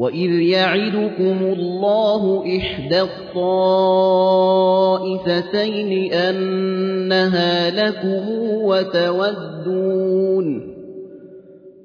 وإذ يعدكم الله إحدى الطائفتين أنها لكم وتودون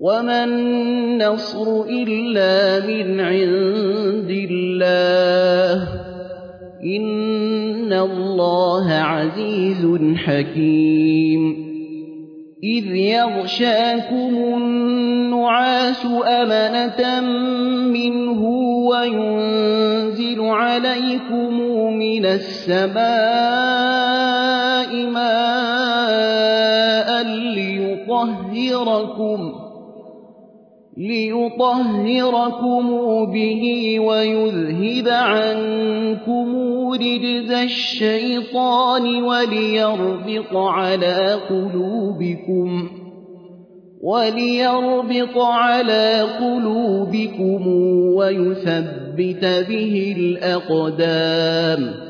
وما النصر إلا من عند الله إن الله عزيز حكيم إذ يغشاكم النعاس أمنة منه وينزل عليكم من السماء ماء ليطهركم ليطهركم به ويذهب عنكم رجز الشيطان وليربط على قلوبكم وليربط على قلوبكم ويثبت به الأقدام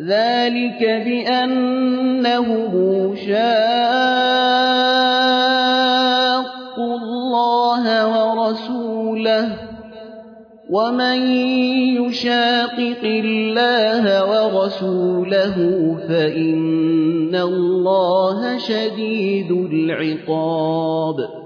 ذلك بأنهم شاقوا الله ورسوله ومن يشاقق الله ورسوله فإن الله شديد العقاب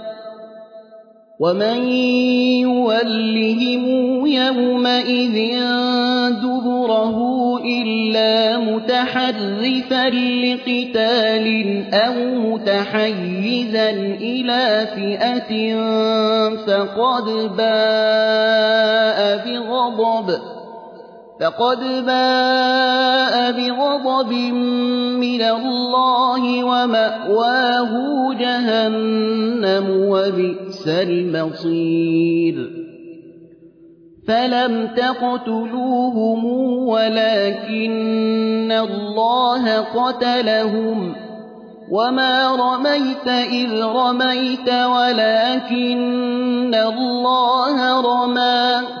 ومن يولهم يومئذ دبره إلا متحرفا لقتال أو متحيزا إلى فئة فقد باء بغضب فقد باء بغضب من الله وماواه جهنم وبئس المصير فلم تقتلوهم ولكن الله قتلهم وما رميت إذ رميت ولكن الله رمى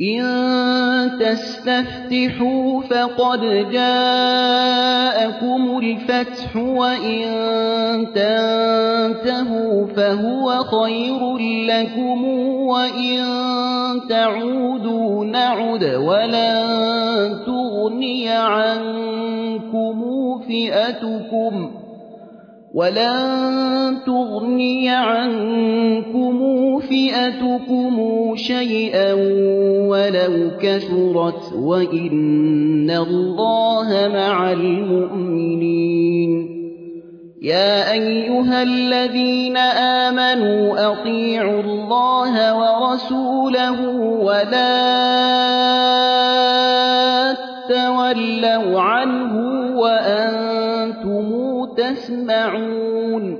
إن تستفتحوا فقد جاءكم الفتح وإن تنتهوا فهو خير لكم وإن تعودوا نعد ولن تغني عنكم فئتكم ولن تغني عنكم فئتكم شيئا ولو كثرت وإن الله مع المؤمنين يا أيها الذين آمنوا أطيعوا الله ورسوله ولا تولوا عنه وأنتم تسمعون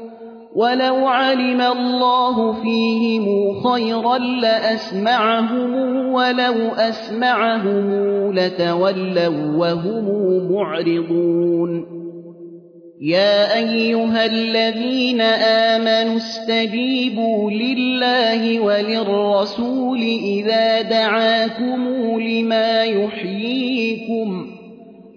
ولو علم الله فيهم خيرا لاسمعهم ولو اسمعهم لتولوا وهم معرضون يا أيها الذين آمنوا استجيبوا لله وللرسول إذا دعاكم لما يحييكم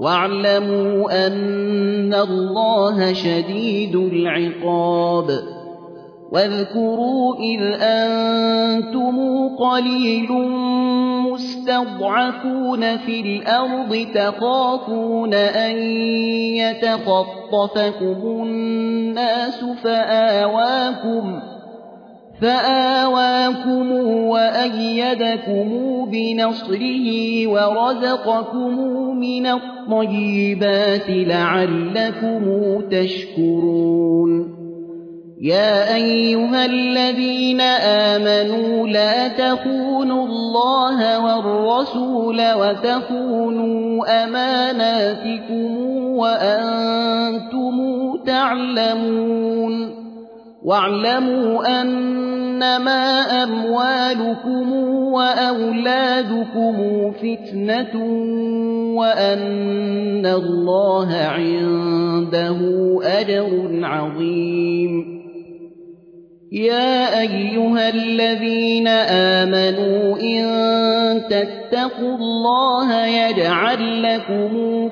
واعلموا أن الله شديد العقاب. واذكروا إذ أنتم قليل مستضعفون في الأرض تخافون أن يتخطفكم الناس فآواكم فآواكم وأيدكم بنصره ورزقكم من الطيبات لعلكم تشكرون. يا أيها الذين آمنوا لا تخونوا الله والرسول وتخونوا أماناتكم وأنتم تعلمون. واعلموا أنما أموالكم وأولادكم فتنة وأن الله عنده أجر عظيم. يا أيها الذين آمنوا إن تتقوا الله يجعل لكم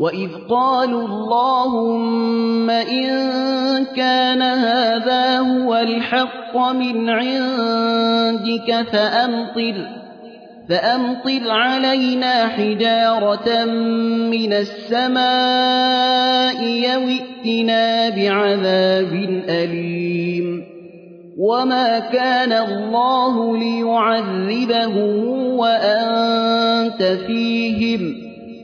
وإذ قالوا اللهم إن كان هذا هو الحق من عندك فأمطر فأمطر علينا حجارة من السماء يوئتنا بعذاب أليم. وما كان الله ليعذبهم وأنت فيهم.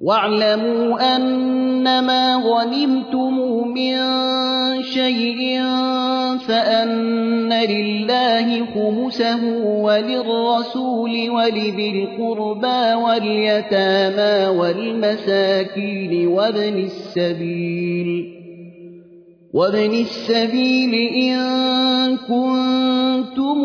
واعلموا أنما غنمتم من شيء فأن لله خمسه وللرسول ولذي القربى واليتامى والمساكين وابن السبيل وابن السبيل إن كنتم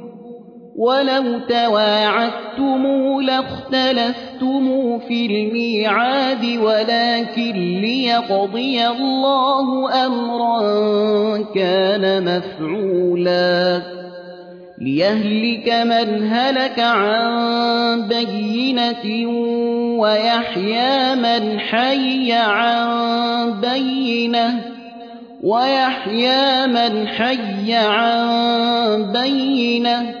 ولو تواعدتم لاختلفتم في الميعاد ولكن ليقضي الله أمرا كان مفعولا. ليهلك من هلك عن بينة ويحيى من حي عن بينة ويحيى من حي عن بينة.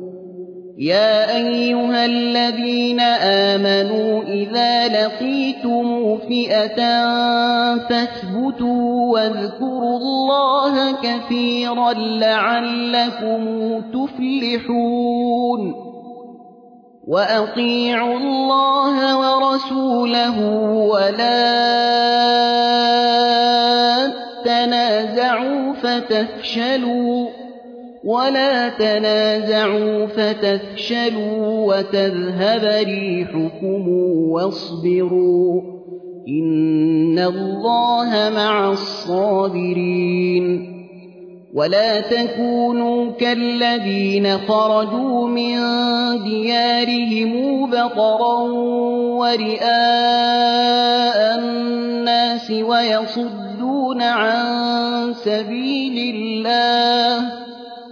يا أيها الذين آمنوا إذا لقيتم فئة فاثبتوا واذكروا الله كثيرا لعلكم تفلحون وأطيعوا الله ورسوله ولا تنازعوا فتفشلوا ولا تنازعوا فتفشلوا وتذهب ريحكم واصبروا إن الله مع الصابرين ولا تكونوا كالذين خرجوا من ديارهم بطرا ورئاء الناس ويصدون عن سبيل الله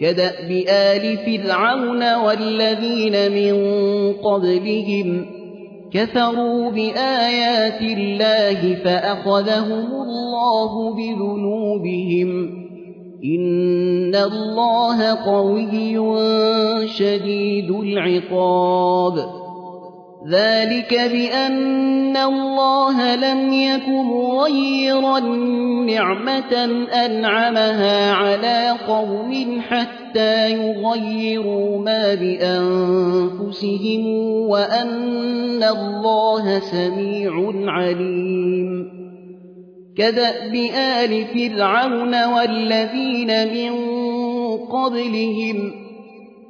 كداب آل فرعون والذين من قبلهم كفروا بآيات الله فأخذهم الله بذنوبهم. إن الله قوي شديد العقاب. ذلك بأن الله لم يك مغيرا نعمة أنعمها على قوم حتى يغيروا ما بأنفسهم وأن الله سميع عليم. كدأب آل فرعون والذين من قبلهم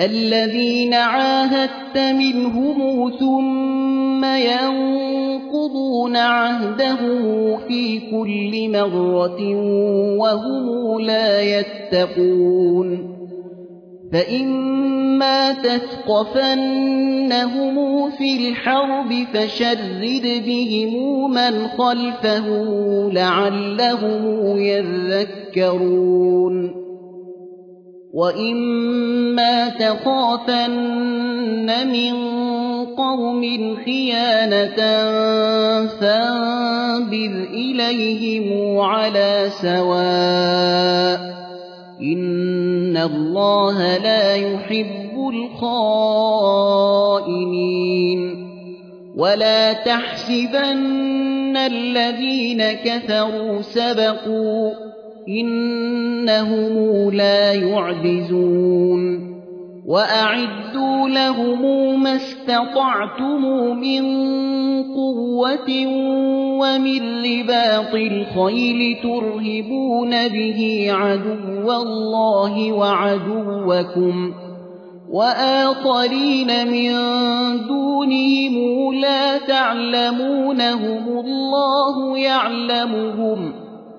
الذين عاهدت منهم ثم ينقضون عهدهم في كل مرة وهم لا يتقون فإما تثقفنهم في الحرب فشرد بهم من خلفه لعلهم يذكرون وإما تخافن من قوم خيانة فانبذ إليهم على سواء إن الله لا يحب الخائنين ولا تحسبن الذين كفروا سبقوا إنهم لا يعجزون وأعدوا لهم ما استطعتم من قوة ومن رباط الخيل ترهبون به عدو الله وعدوكم وآخرين من دونهم لا تعلمونهم الله يعلمهم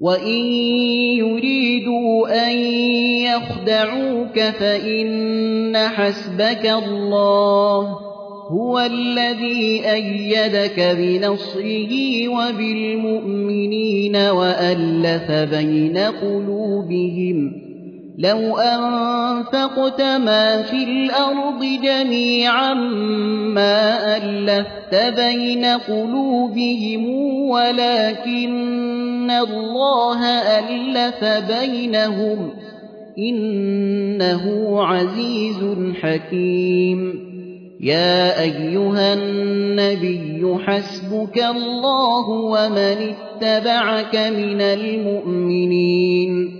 وإن يريدوا أن يخدعوك فإن حسبك الله هو الذي أيدك بنصره وبالمؤمنين وألف بين قلوبهم لو أنفقت ما في الأرض جميعا ما ألفت بين قلوبهم ولكن الله ألف بينهم إنه عزيز حكيم. يا أيها النبي حسبك الله ومن اتبعك من المؤمنين.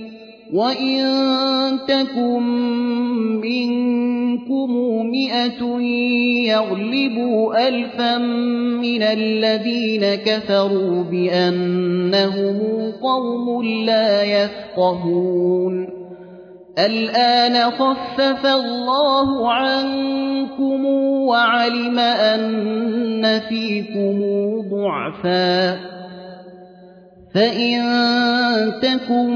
وإن تكن منكم مئة يغلبوا ألفا من الذين كفروا بأنهم قوم لا يفقهون الآن خفف الله عنكم وعلم أن فيكم ضعفا فإن تكن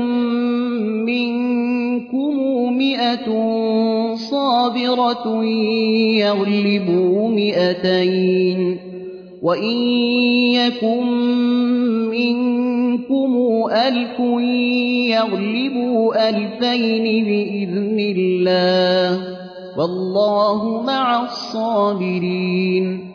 منكم مئة صابرة يغلبوا مئتين وإن يكن منكم ألف يغلبوا ألفين بإذن الله والله مع الصابرين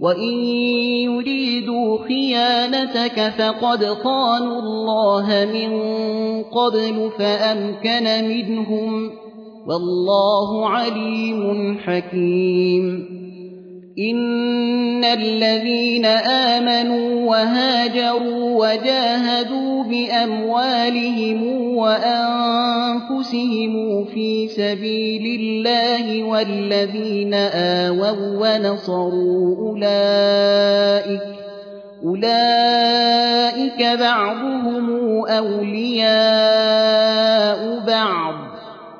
وإن يريدوا خيانتك فقد خانوا الله من قبل فأمكن منهم والله عليم حكيم إن الذين آمنوا وهاجروا وجاهدوا بأموالهم وأنفسهم في سبيل الله والذين آووا ونصروا أولئك أولئك بعضهم أولياء بعض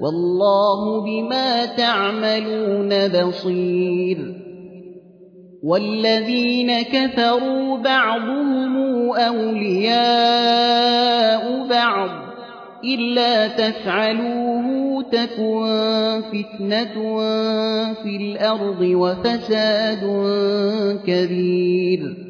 والله بما تعملون بصير. والذين كفروا بعضهم أولياء بعض. إلا تفعلوه تكن فتنة في الأرض وفساد كبير.